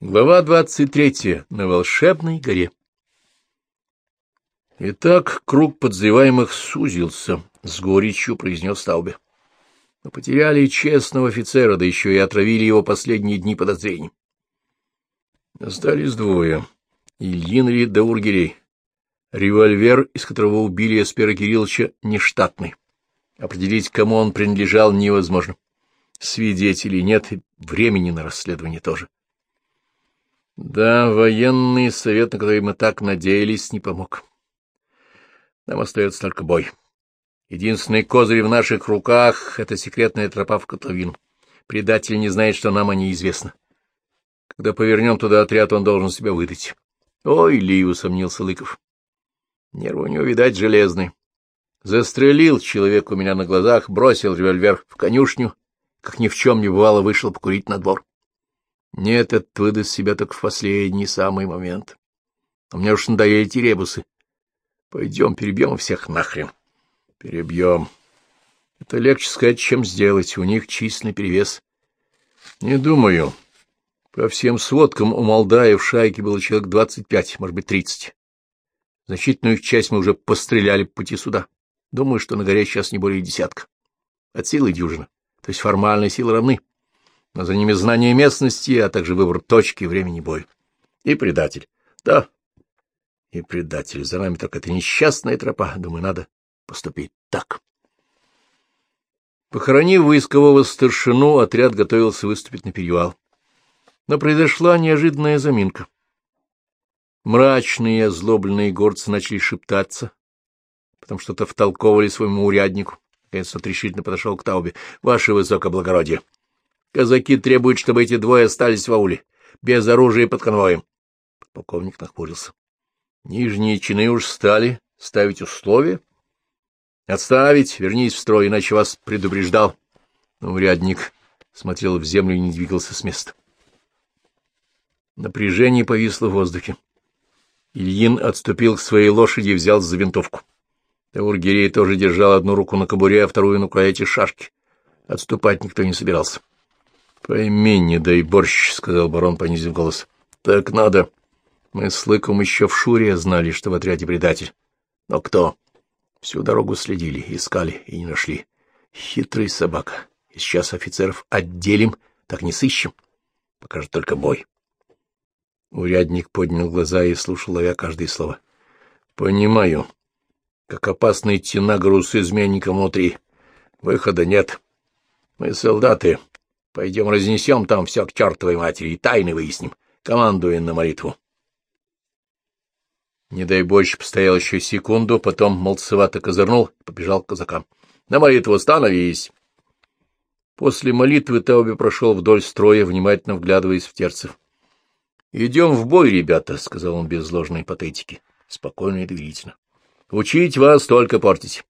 Глава двадцать третья. На волшебной горе. Итак, круг подозреваемых сузился, — с горечью произнес Таубе. Мы потеряли честного офицера, да еще и отравили его последние дни подозрений. Остались двое — Ильин да Ургерей. Револьвер, из которого убили Эспера Кирилловича, нештатный. Определить, кому он принадлежал, невозможно. Свидетелей нет, времени на расследование тоже. Да, военный совет, на который мы так надеялись, не помог. Нам остается только бой. Единственный козырь в наших руках — это секретная тропа в котловину. Предатель не знает, что нам о ней известно. Когда повернем туда отряд, он должен себя выдать. Ой, Ли, усомнился Лыков. Нервы у него, видать, железный. Застрелил человек у меня на глазах, бросил револьвер в конюшню, как ни в чем не бывало, вышел покурить на двор. Нет, этот выдаст себя только в последний самый момент. А мне уж надоели эти ребусы. Пойдем, перебьем всех нахрен. Перебьем. Это легче сказать, чем сделать. У них численный перевес. Не думаю. По всем сводкам у Молдая в шайке было человек двадцать пять, может быть, тридцать. Значительную их часть мы уже постреляли по пути сюда. Думаю, что на горе сейчас не более десятка. От силы дюжина. То есть формальные силы равны но за ними знание местности, а также выбор точки и времени боя. И предатель. Да, и предатель. За нами только эта несчастная тропа. Думаю, надо поступить так. Похоронив войскового старшину, отряд готовился выступить на перевал. Но произошла неожиданная заминка. Мрачные и озлобленные горцы начали шептаться, потом что-то втолковывали своему уряднику. Наконец тот решительно подошел к Таубе. — Ваше высокоблагородие! Казаки требуют, чтобы эти двое остались в ауле, без оружия и под конвоем. Полковник нахмурился. Нижние чины уж стали ставить условия. Отставить, вернись в строй, иначе вас предупреждал. Урядник смотрел в землю и не двигался с места. Напряжение повисло в воздухе. Ильин отступил к своей лошади и взял за винтовку. Таургирей тоже держал одну руку на кобуре, а вторую на краяте шашки. Отступать никто не собирался. — Пойми, не дай борщ, — сказал барон, понизив голос. — Так надо. Мы с Лыком еще в Шуре знали, что в отряде предатель. Но кто? Всю дорогу следили, искали и не нашли. Хитрый собака. И сейчас офицеров отделим, так не сыщем. Покажет только бой. Урядник поднял глаза и слушал, ловя каждое слово. — Понимаю. Как опасно идти на гору с изменником внутри. Выхода нет. Мы солдаты. Пойдем разнесем там все к чертовой матери и тайны выясним, командуя на молитву. Не дай больше постоял еще секунду, потом молцевато козырнул и побежал к казакам. — На молитву становись! После молитвы Тауби прошел вдоль строя, внимательно вглядываясь в терцев. — Идем в бой, ребята, — сказал он без ложной патетики, спокойно и доверительно. — Учить вас только портить.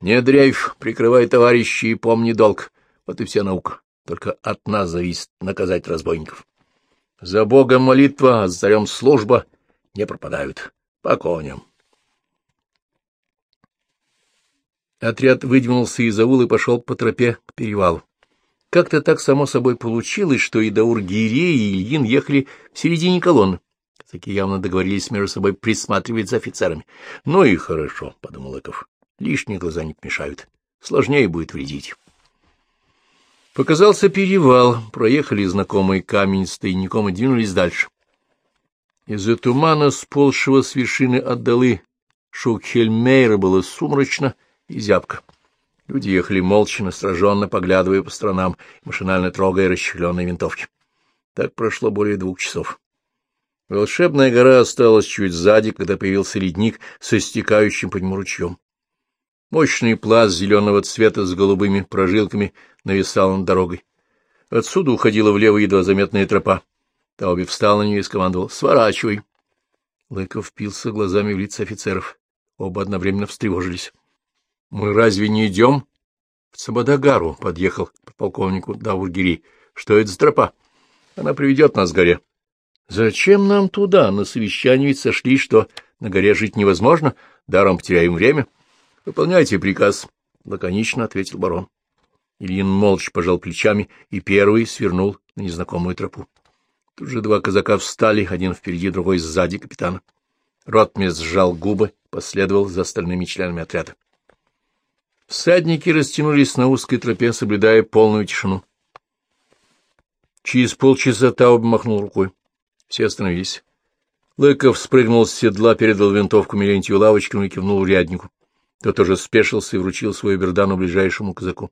Не дрейф, прикрывай товарищей и помни долг. Вот и вся наука. Только от нас зависит наказать разбойников. За Богом молитва, а за царем служба не пропадают. По коням. Отряд выдвинулся из аула и пошел по тропе к перевалу. Как-то так само собой получилось, что и Даур Гирей и Ильин ехали в середине колонны. Казаки явно договорились между собой присматривать за офицерами. — Ну и хорошо, — подумал Эков. — Лишние глаза не помешают. Сложнее будет вредить. Показался перевал, проехали знакомый камень с тайником и двинулись дальше. Из-за тумана, сползшего с вершины отдалы Шукхельмейра, было сумрачно и зябко. Люди ехали молча, настороженно поглядывая по сторонам, машинально трогая расщепленные винтовки. Так прошло более двух часов. Волшебная гора осталась чуть сзади, когда появился ледник со стекающим по нему ручьем. Мощный пласт зеленого цвета с голубыми прожилками нависал над дорогой. Отсюда уходила влево едва заметная тропа. Тауби встал на нее и скомандовал «Сворачивай!». Лыков впился глазами в лица офицеров. Оба одновременно встревожились. — Мы разве не идем? — В Цабадагару подъехал к полковнику Даургири. — Что это за тропа? — Она приведет нас к горе. — Зачем нам туда? На совещании ведь сошли, что на горе жить невозможно, даром потеряем время. — Выполняйте приказ, — лаконично ответил барон. Ильин молча пожал плечами и первый свернул на незнакомую тропу. Тут же два казака встали, один впереди, другой сзади капитана. Ротмис сжал губы, последовал за остальными членами отряда. Всадники растянулись на узкой тропе, соблюдая полную тишину. Через полчаса Тауб махнул рукой. Все остановились. Лыков спрыгнул с седла, передал винтовку Милентию Лавочкину и кивнул уряднику. Тот тоже спешился и вручил свою бердану ближайшему казаку.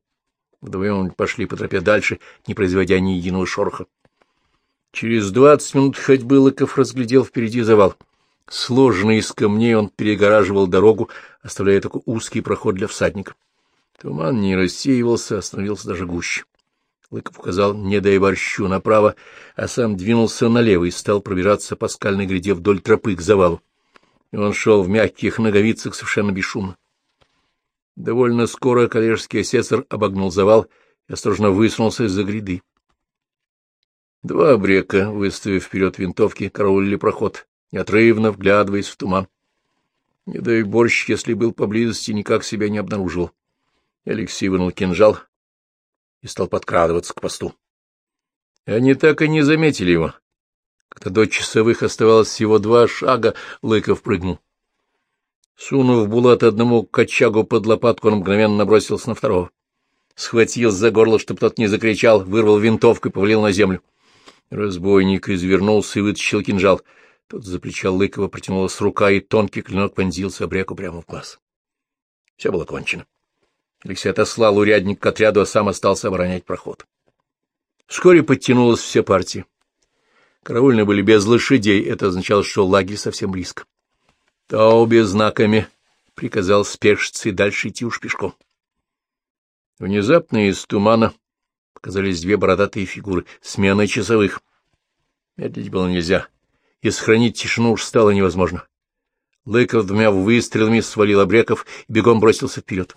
Вдвоем пошли по тропе дальше, не производя ни единого шороха. Через двадцать минут ходьбы Лыков разглядел впереди завал. Сложенный из камней он перегораживал дорогу, оставляя такой узкий проход для всадника. Туман не рассеивался, остановился даже гуще. Лыков указал «не дай борщу» направо, а сам двинулся налево и стал пробираться по скальной гряде вдоль тропы к завалу. Он шел в мягких ноговицах совершенно бесшумно. Довольно скоро коллежский асессор обогнул завал и осторожно высунулся из-за гряды. Два обрека, выставив вперед винтовки, караулили проход, неотрывно вглядываясь в туман. Не дай борщ, если был поблизости, никак себя не обнаружил. Алексей вынул кинжал и стал подкрадываться к посту. Они так и не заметили его. Когда до часовых оставалось всего два шага, Лыков прыгнул. Сунув Булат одному кочагу под лопатку, он мгновенно набросился на второго. Схватил за горло, чтобы тот не закричал, вырвал винтовку и повалил на землю. Разбойник извернулся и вытащил кинжал. Тот за плеча Лыкова протянулась рука, и тонкий клинок вонзился обреку прямо в глаз. Все было кончено. Алексей отослал урядник к отряду, а сам остался оборонять проход. Вскоре подтянулась вся партия. Караульные были без лошадей, это означало, что лагерь совсем близко. Таубе знаками приказал спешиться и дальше идти уж пешком. Внезапно из тумана показались две бородатые фигуры, смена часовых. Медлить было нельзя, и сохранить тишину уж стало невозможно. Лыков двумя выстрелами свалил обреков и бегом бросился вперед.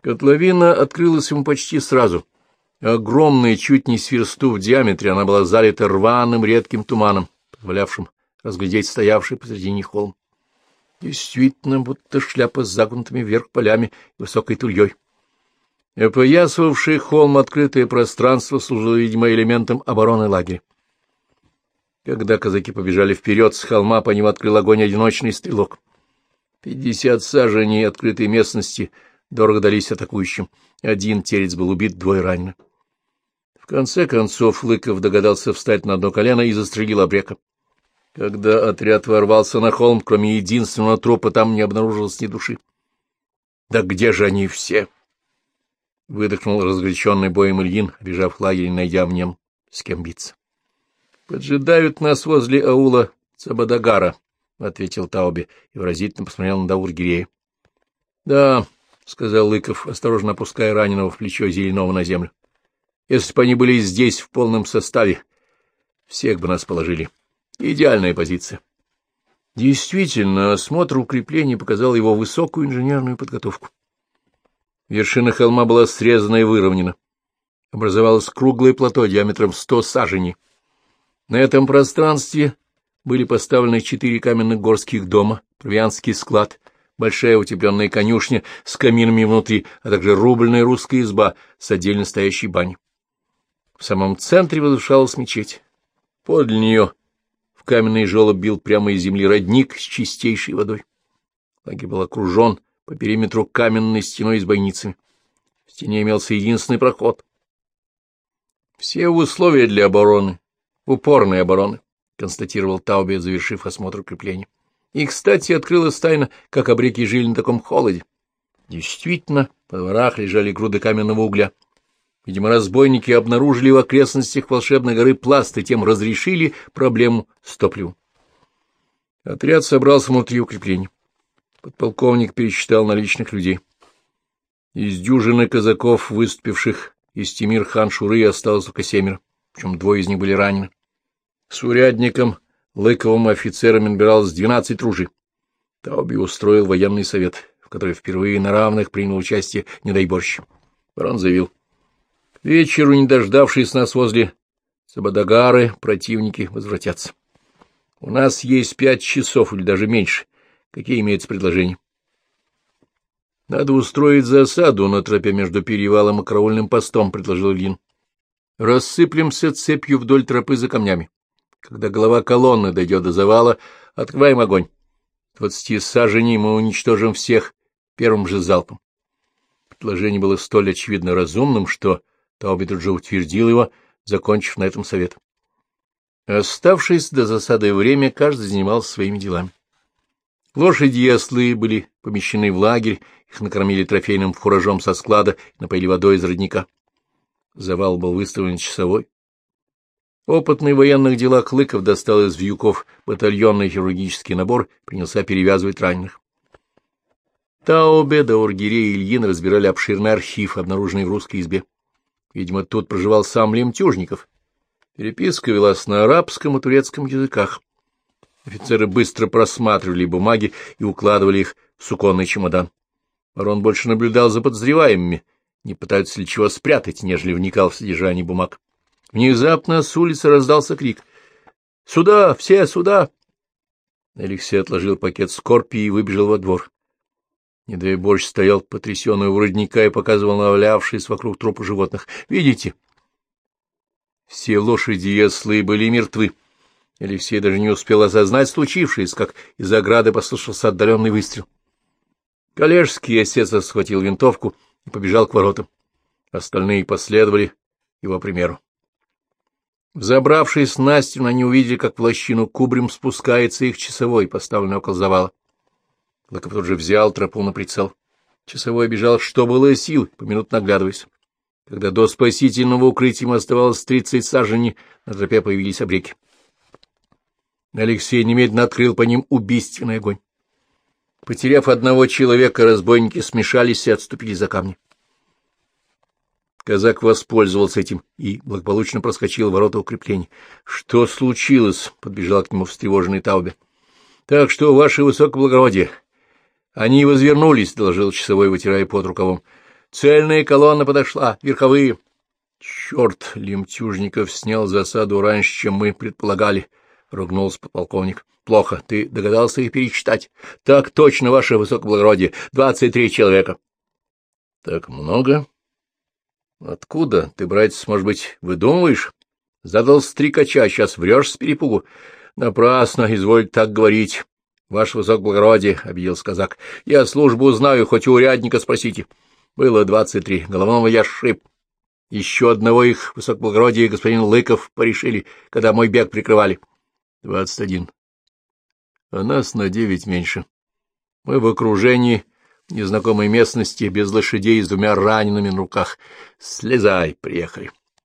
Котловина открылась ему почти сразу. Огромная, чуть не сверсту в диаметре, она была залита рваным редким туманом, позволявшим разглядеть стоявший посредине холм. Действительно, будто шляпа с загнутыми вверх полями и высокой тульей. Опоясывавший холм открытое пространство служило, видимо, элементом обороны лагеря. Когда казаки побежали вперед, с холма по ним открыл огонь одиночный стрелок. Пятьдесят саженей открытой местности дорого дались атакующим. Один терец был убит, двое ранены. В конце концов Лыков догадался встать на одно колено и застрелил обрека. Когда отряд ворвался на холм, кроме единственного трупа, там не обнаружилось ни души. — Да где же они все? — выдохнул разгоряченный боем Ильин, бежав лагерь, найдя в с кем биться. — Поджидают нас возле аула Цабадагара, — ответил Тауби и выразительно посмотрел на Даургирея. — Да, — сказал Лыков, осторожно опуская раненого в плечо Зеленого на землю. — Если бы они были здесь в полном составе, всех бы нас положили. — Идеальная позиция. Действительно, осмотр укреплений показал его высокую инженерную подготовку. Вершина холма была срезана и выровнена. Образовалось круглое плато диаметром сто саженей. На этом пространстве были поставлены четыре каменных горских дома, провианский склад, большая утепленная конюшня с каминами внутри, а также рубленная русская изба с отдельно стоящей баней. В самом центре возвышалась мечеть. Подле нее каменный желоб бил прямо из земли родник с чистейшей водой. Лагерь был окружен по периметру каменной стеной с бойницами. В стене имелся единственный проход. Все условия для обороны, упорной обороны, констатировал Тауби, завершив осмотр укрепления. И, кстати, открылась тайна, как обреки жили на таком холоде. Действительно, по дворах лежали груды каменного угля — Видимо, разбойники обнаружили в окрестностях волшебной горы пласт и тем разрешили проблему с топливом. Отряд собрался внутри укреплений. Подполковник пересчитал наличных людей. Из дюжины казаков, выступивших из Тимир хан Шуры, осталось только семеро, причем двое из них были ранены. С урядником, Лыковым офицером набиралось двенадцать ружей. Тауби устроил военный совет, в который впервые на равных принял участие недайборщик. Барон заявил, вечеру, не дождавшись нас возле Сабадагары, противники возвратятся. У нас есть пять часов или даже меньше. Какие имеются предложения? Надо устроить засаду на тропе между перевалом и караульным постом, — предложил Ильин. Рассыплемся цепью вдоль тропы за камнями. Когда голова колонны дойдет до завала, открываем огонь. Двадцати саженей мы уничтожим всех первым же залпом. Предложение было столь очевидно разумным, что Тауби тут же утвердил его, закончив на этом совет. Оставшись до засады время, каждый занимался своими делами. Лошади и ослы были помещены в лагерь, их накормили трофейным фуражом со склада и напоили водой из родника. Завал был выставлен часовой. Опытный в военных делах Лыков достал из вьюков батальонный хирургический набор принялся перевязывать раненых. Таубе, Даургире и Ильин разбирали обширный архив, обнаруженный в русской избе. Видимо, тут проживал сам Лемтюжников. Переписка велась на арабском и турецком языках. Офицеры быстро просматривали бумаги и укладывали их в суконный чемодан. Барон больше наблюдал за подозреваемыми, не пытаются ли чего спрятать, нежели вникал в содержание бумаг. Внезапно с улицы раздался крик. — Сюда! Все сюда! Алексей отложил пакет скорпии и выбежал во двор. Недвей борщ стоял потрясенный у родника и показывал навалявшись вокруг трупа животных. — Видите? Все лошади и ослы были мертвы. Алексей даже не успел осознать случившееся, как из ограды послышался отдаленный выстрел. Коллежский отец схватил винтовку и побежал к воротам. Остальные последовали его примеру. Взобравшись на стену, они увидели, как в лощину кубрем спускается их часовой, поставленный около завала. Лыков тут же взял тропу на прицел. Часовой бежал, что было сил, поминутно наглядываясь. Когда до спасительного укрытия ему оставалось тридцать саженей, на тропе появились обреки. Алексей немедленно открыл по ним убийственный огонь. Потеряв одного человека, разбойники смешались и отступили за камни. Казак воспользовался этим и благополучно проскочил ворота укрепления. — Что случилось? — подбежал к нему встревоженный Таубе. — Так что, ваше высокоблагородие, они возвернулись, — доложил часовой, вытирая под рукавом. — Цельная колонна подошла, верховые. — Черт, Лемтюжников снял засаду раньше, чем мы предполагали, — ругнулся подполковник. — Плохо. Ты догадался их перечитать? — Так точно, ваше высокоблагородие. Двадцать три человека. — Так много? — Откуда? Ты, братец, может быть, выдумываешь? Задал стрикача, а сейчас врешь с перепугу. — Напрасно, изволь так говорить. — Ваше высокоблагородие, — объявил казак, — я службу знаю, хоть у урядника спросите. Было двадцать три. Головного я шип. Еще одного их высокоблагородие господин Лыков порешили, когда мой бег прикрывали. Двадцать один. А нас на девять меньше. Мы в окружении незнакомой местности, без лошадей, с двумя ранеными на руках. Слезай, приехали.